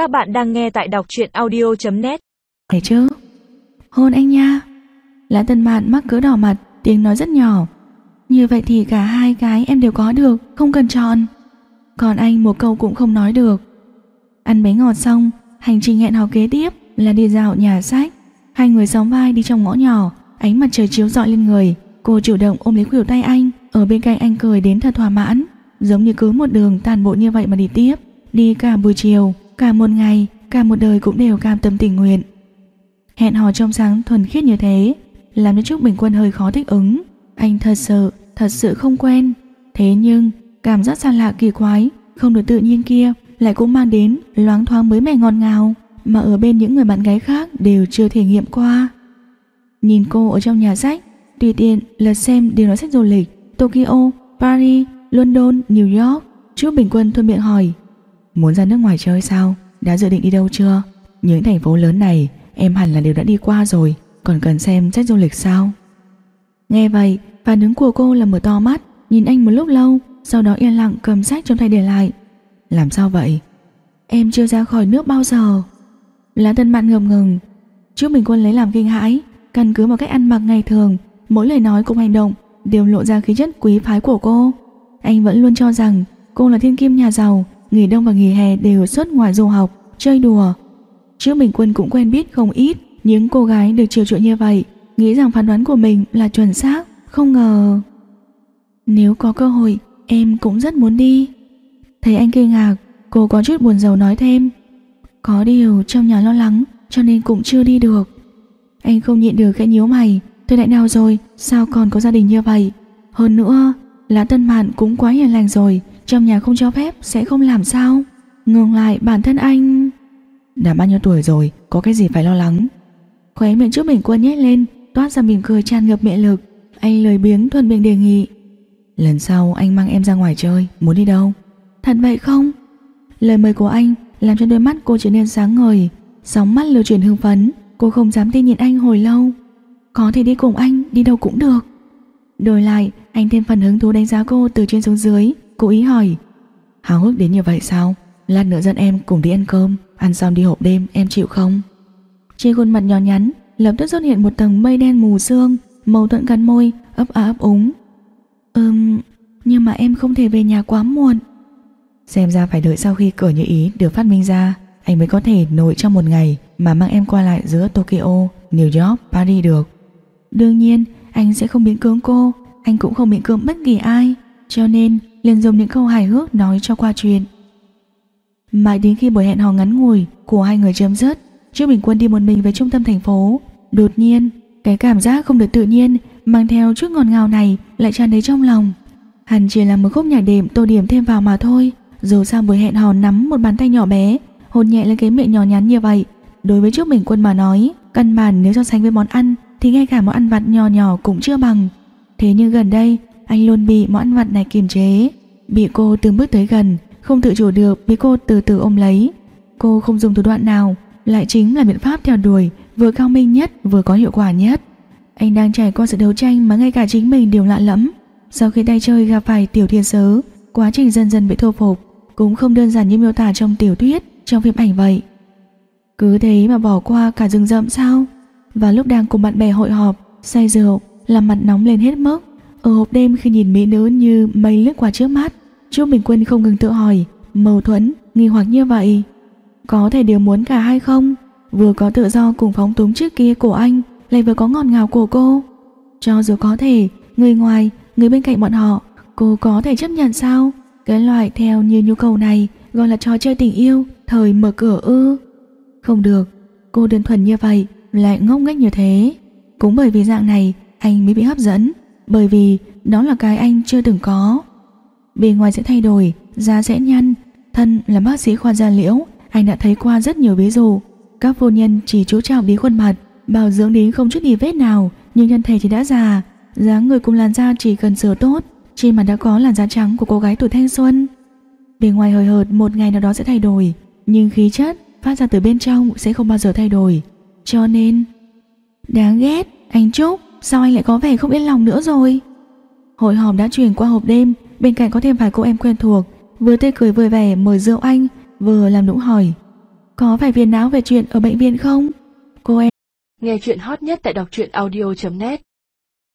Các bạn đang nghe tại đọc truyện audio.net Thế chứ? Hôn anh nha. Lã tân mạn mắc cỡ đỏ mặt, Tiếng nói rất nhỏ. Như vậy thì cả hai cái em đều có được, Không cần chọn. Còn anh một câu cũng không nói được. Ăn bánh ngọt xong, Hành trình hẹn hò kế tiếp là đi dạo nhà sách. Hai người sóng vai đi trong ngõ nhỏ, Ánh mặt trời chiếu rọi lên người. Cô chủ động ôm lấy khuỷu tay anh, Ở bên cạnh anh cười đến thật thỏa mãn. Giống như cứ một đường tàn bộ như vậy mà đi tiếp, Đi cả buổi chiều. Cả một ngày, cả một đời cũng đều cam tâm tình nguyện. Hẹn hò trong sáng thuần khiết như thế Làm cho Trúc Bình Quân hơi khó thích ứng. Anh thật sự, thật sự không quen. Thế nhưng, cảm giác xa lạ kỳ quái Không được tự nhiên kia Lại cũng mang đến loáng thoáng mới mẻ ngon ngào Mà ở bên những người bạn gái khác Đều chưa thể nghiệm qua. Nhìn cô ở trong nhà sách Tùy tiện lật xem đều nói sách du lịch Tokyo, Paris, London, New York Trúc Bình Quân thuận miệng hỏi Muốn ra nước ngoài chơi sao? Đã dự định đi đâu chưa? Những thành phố lớn này em hẳn là đều đã đi qua rồi Còn cần xem sách du lịch sao? Nghe vậy, phản ứng của cô là mở to mắt Nhìn anh một lúc lâu Sau đó yên lặng cầm sách trong tay để lại Làm sao vậy? Em chưa ra khỏi nước bao giờ Lá tân mạn ngập ngừng Trước mình quân lấy làm kinh hãi Căn cứ vào cách ăn mặc ngày thường Mỗi lời nói cùng hành động Đều lộ ra khí chất quý phái của cô Anh vẫn luôn cho rằng cô là thiên kim nhà giàu nghỉ đông và nghỉ hè đều xuất ngoài du học, chơi đùa. Trước mình quân cũng quen biết không ít những cô gái được chiều chuộng như vậy, nghĩ rằng phán đoán của mình là chuẩn xác, không ngờ. Nếu có cơ hội, em cũng rất muốn đi. Thấy anh kinh ngạc, cô có chút buồn rầu nói thêm. Có điều trong nhà lo lắng, cho nên cũng chưa đi được. Anh không nhịn được khẽ nhíu mày, tôi lại nào rồi, sao còn có gia đình như vậy? Hơn nữa, Lã tân mạn cũng quá hiền lành rồi, trong nhà không cho phép sẽ không làm sao? Ngừng lại bản thân anh Đã bao nhiêu tuổi rồi Có cái gì phải lo lắng? Khóe miệng trước bình quân nhét lên Toát ra mỉm cười tràn ngập mẹ lực. Anh lời biếng thuần miệng đề nghị Lần sau anh mang em ra ngoài chơi Muốn đi đâu? Thật vậy không? Lời mời của anh làm cho đôi mắt cô trở nên sáng ngời Sóng mắt lưu chuyển hưng phấn. Cô không dám tin nhìn anh hồi lâu. Có thể đi cùng anh đi đâu cũng được. Đổi lại anh thêm phần hứng thú đánh giá cô từ trên xuống dưới Cố ý hỏi Hào hức đến như vậy sao? Lát nữa dẫn em cùng đi ăn cơm Ăn xong đi hộp đêm em chịu không? Trên khuôn mặt nhỏ nhắn Lập tức xuất hiện một tầng mây đen mù sương Mâu thuẫn cắn môi ấp á ấp úng. Ừm Nhưng mà em không thể về nhà quá muộn. Xem ra phải đợi sau khi cửa như ý được phát minh ra Anh mới có thể nội trong một ngày Mà mang em qua lại giữa Tokyo New York, Paris được. Đương nhiên anh sẽ không miễn cưỡng cô Anh cũng không miễn cưỡng bất kỳ ai Cho nên liền dùng những câu hài hước nói cho qua chuyện. Mãi đến khi buổi hẹn hò ngắn ngủi của hai người chấm dứt, Trương Bình Quân đi một mình về trung tâm thành phố. Đột nhiên, cái cảm giác không được tự nhiên mang theo chút ngọt ngào này lại tràn đầy trong lòng. Hẳn chỉ là một khúc nhạc đệm tô điểm thêm vào mà thôi. Dù sao buổi hẹn hò nắm một bàn tay nhỏ bé, hôn nhẹ lên cái miệng nhỏ nhắn như vậy, đối với Trương Bình Quân mà nói, căn bản nếu so sánh với món ăn thì ngay cả món ăn vặt nhỏ nhỏ cũng chưa bằng. Thế nhưng gần đây, anh luôn bị món ăn vặt này kiềm chế. Bị cô từng bước tới gần Không tự chủ được bị cô từ từ ôm lấy. Cô không dùng thủ đoạn nào Lại chính là biện pháp theo đuổi Vừa cao minh nhất vừa có hiệu quả nhất. Anh đang trải qua sự đấu tranh mà ngay cả chính mình đều lạ lẫm. Sau khi tay chơi gặp phải tiểu thiên sớ Quá trình dần dần bị thô phục Cũng không đơn giản như miêu tả trong tiểu thuyết Trong phim ảnh vậy. Cứ thế mà bỏ qua cả rừng rậm sao? Và lúc đang cùng bạn bè hội họp Say rượu Làm mặt nóng lên hết mức ở hộp đêm khi nhìn mỹ nữ như mây lướt qua trước mắt, Chu Bình Quân không ngừng tự hỏi, mâu thuẫn, nghi hoặc như vậy. Có thể điều muốn cả hai không? Vừa có tự do cùng phóng túng trước kia của anh, lại vừa có ngọt ngào của cô. Cho dù có thể, người ngoài, người bên cạnh bọn họ, cô có thể chấp nhận sao? Cái loại theo như nhu cầu này gọi là trò chơi tình yêu, thời mở cửa ư. Không được, cô đơn thuần như vậy, lại ngốc nghếch như thế. Cũng bởi vì dạng này, anh mới bị hấp dẫn bởi vì đó là cái anh chưa từng có. Bề ngoài sẽ thay đổi, da sẽ nhăn, thân là bác sĩ khoa da liễu, anh đã thấy qua rất nhiều ví dụ. Các vô nhân chỉ chú trọng đến khuôn mặt, bảo dưỡng đến không chút gì vết nào, nhưng nhân thể thì đã già, dáng người cùng làn da chỉ cần sửa tốt, trên mặt đã có làn da trắng của cô gái tuổi thanh xuân. Bề ngoài hời hợt một ngày nào đó sẽ thay đổi, nhưng khí chất phát ra từ bên trong sẽ không bao giờ thay đổi. Cho nên, đáng ghét, anh Trúc. Sao anh lại có vẻ không yên lòng nữa rồi Hội hòm đã truyền qua hộp đêm Bên cạnh có thêm vài cô em quen thuộc Vừa tươi cười vui vẻ mời rượu anh Vừa làm nũng hỏi có phải phiền não về chuyện ở bệnh viện không? Cô em Nghe chuyện hot nhất tại đọc truyện audio.net